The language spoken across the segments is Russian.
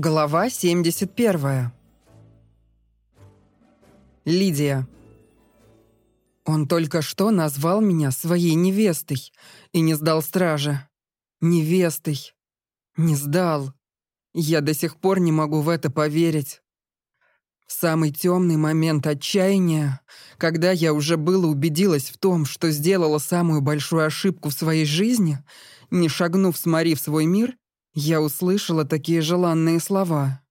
Глава 71. Лидия. Он только что назвал меня своей невестой и не сдал стража. Невестой. Не сдал. Я до сих пор не могу в это поверить. В самый темный момент отчаяния, когда я уже было убедилась в том, что сделала самую большую ошибку в своей жизни, не шагнув с Мари в свой мир, я услышала такие желанные слова.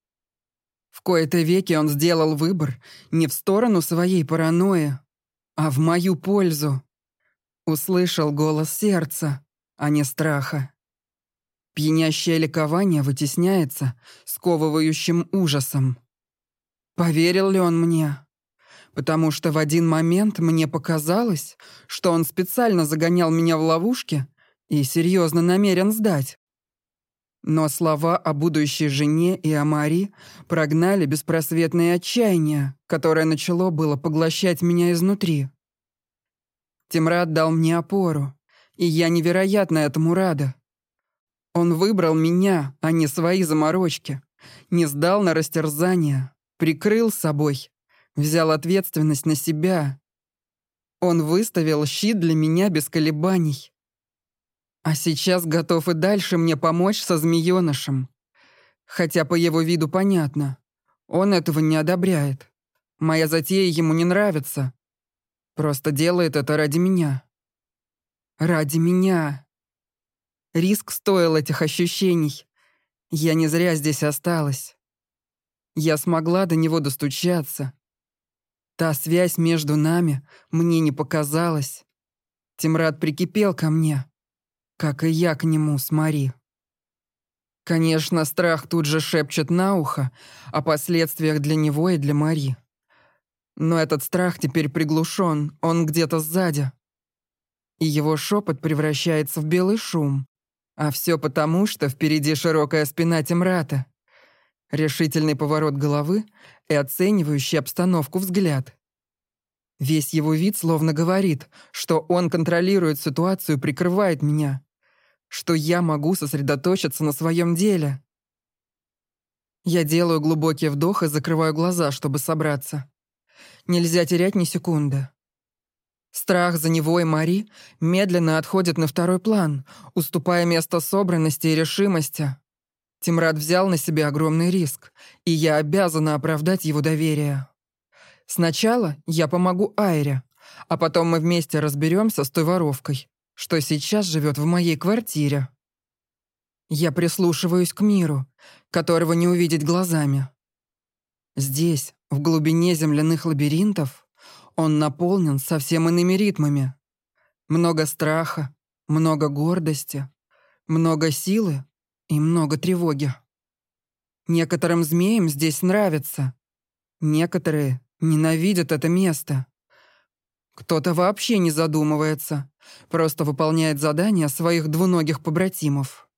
В кои-то веки он сделал выбор не в сторону своей паранойи, а в мою пользу. Услышал голос сердца, а не страха. Пьянящее ликование вытесняется сковывающим ужасом. Поверил ли он мне? Потому что в один момент мне показалось, что он специально загонял меня в ловушки и серьезно намерен сдать. Но слова о будущей жене и о Мари прогнали беспросветное отчаяние, которое начало было поглощать меня изнутри. Тимрад дал мне опору, и я невероятно этому рада. Он выбрал меня, а не свои заморочки, не сдал на растерзание, прикрыл собой, взял ответственность на себя. Он выставил щит для меня без колебаний. А сейчас готов и дальше мне помочь со змеёнышем. Хотя по его виду понятно. Он этого не одобряет. Моя затея ему не нравится. Просто делает это ради меня. Ради меня. Риск стоил этих ощущений. Я не зря здесь осталась. Я смогла до него достучаться. Та связь между нами мне не показалась. Тимрад прикипел ко мне, как и я к нему с Мари. Конечно, страх тут же шепчет на ухо о последствиях для него и для Мари. Но этот страх теперь приглушен, он где-то сзади. И его шепот превращается в белый шум. А все потому, что впереди широкая спина Тимрата, решительный поворот головы и оценивающий обстановку взгляд. Весь его вид словно говорит, что он контролирует ситуацию, прикрывает меня что я могу сосредоточиться на своем деле. Я делаю глубокий вдох и закрываю глаза, чтобы собраться. Нельзя терять ни секунды. Страх за него и Мари медленно отходит на второй план, уступая место собранности и решимости. Тимрад взял на себя огромный риск, и я обязана оправдать его доверие. Сначала я помогу Айре, а потом мы вместе разберемся с той воровкой что сейчас живет в моей квартире. Я прислушиваюсь к миру, которого не увидеть глазами. Здесь, в глубине земляных лабиринтов, он наполнен совсем иными ритмами. Много страха, много гордости, много силы и много тревоги. Некоторым змеям здесь нравится. Некоторые ненавидят это место. Кто-то вообще не задумывается, просто выполняет задания своих двуногих побратимов.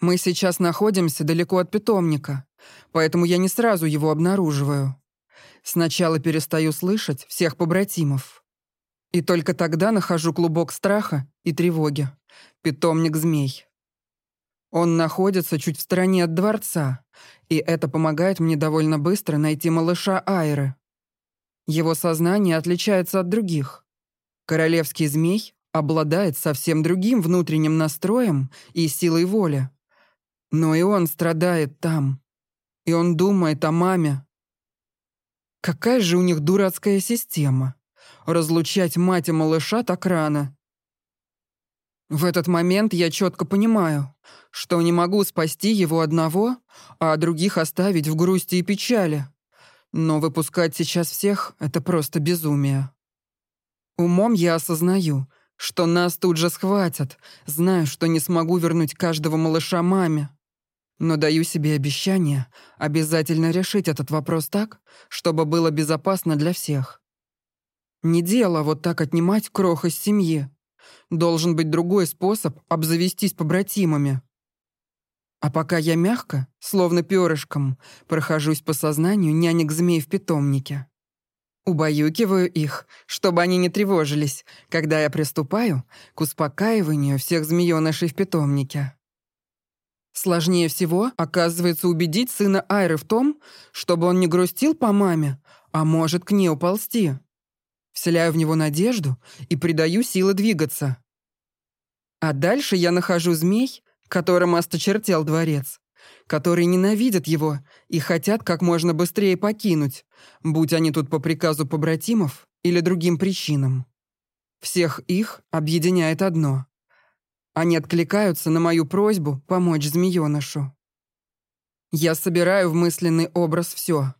Мы сейчас находимся далеко от питомника, поэтому я не сразу его обнаруживаю. Сначала перестаю слышать всех побратимов. И только тогда нахожу клубок страха и тревоги. Питомник змей. Он находится чуть в стороне от дворца, и это помогает мне довольно быстро найти малыша Айры. Его сознание отличается от других. Королевский змей обладает совсем другим внутренним настроем и силой воли. Но и он страдает там. И он думает о маме. Какая же у них дурацкая система. Разлучать мать и малыша так рано. В этот момент я четко понимаю, что не могу спасти его одного, а других оставить в грусти и печали. Но выпускать сейчас всех — это просто безумие. Умом я осознаю, что нас тут же схватят, знаю, что не смогу вернуть каждого малыша маме. Но даю себе обещание обязательно решить этот вопрос так, чтобы было безопасно для всех. Не дело вот так отнимать крох из семьи. Должен быть другой способ обзавестись побратимами. А пока я мягко, словно перышком, прохожусь по сознанию нянек-змей в питомнике. Убаюкиваю их, чтобы они не тревожились, когда я приступаю к успокаиванию всех змеёнышей в питомнике. Сложнее всего, оказывается, убедить сына Айры в том, чтобы он не грустил по маме, а может к ней уползти. Вселяю в него надежду и придаю силы двигаться. А дальше я нахожу змей, которым осточертел дворец, которые ненавидят его и хотят как можно быстрее покинуть, будь они тут по приказу побратимов или другим причинам. Всех их объединяет одно. Они откликаются на мою просьбу помочь змеёнышу. Я собираю в мысленный образ все: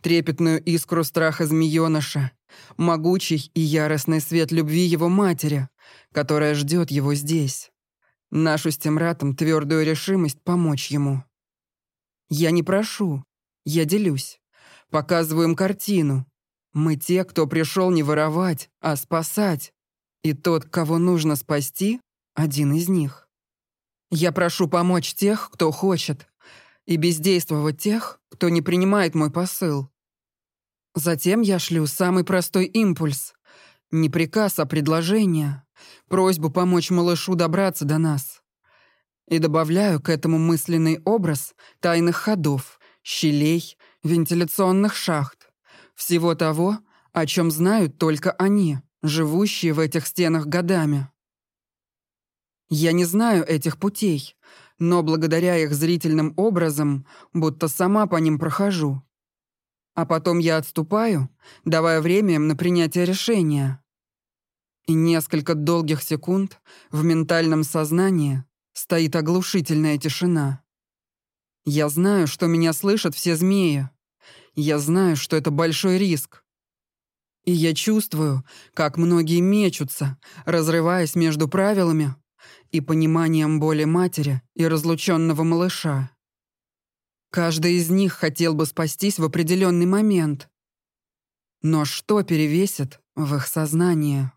Трепетную искру страха змеёныша, могучий и яростный свет любви его матери, которая ждет его здесь. Нашу с Темратом твердую решимость помочь ему. Я не прошу, я делюсь. Показываю им картину. Мы те, кто пришел не воровать, а спасать. И тот, кого нужно спасти, один из них. Я прошу помочь тех, кто хочет, и бездействовать тех, кто не принимает мой посыл. Затем я шлю самый простой импульс. Не приказ, а предложение. Просьбу помочь малышу добраться до нас. И добавляю к этому мысленный образ тайных ходов, щелей, вентиляционных шахт. Всего того, о чем знают только они, живущие в этих стенах годами. Я не знаю этих путей, но благодаря их зрительным образом, будто сама по ним прохожу. А потом я отступаю, давая время им на принятие решения. И несколько долгих секунд в ментальном сознании стоит оглушительная тишина. Я знаю, что меня слышат все змеи. Я знаю, что это большой риск. И я чувствую, как многие мечутся, разрываясь между правилами и пониманием боли матери и разлученного малыша. Каждый из них хотел бы спастись в определенный момент. Но что перевесит в их сознании?